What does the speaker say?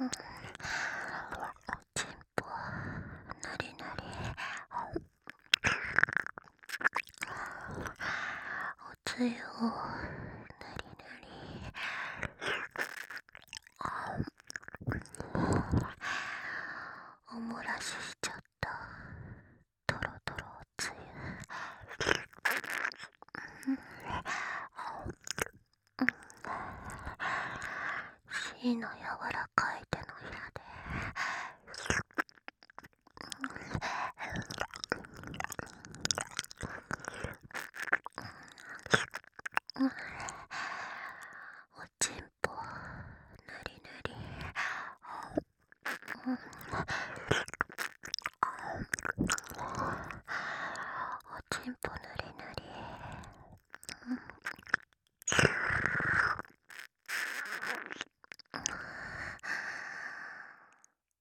おちんぽ。りのり。おつゆを。いの柔らかい手のひらで。おちんぽぬりぬり。おちんぽぬ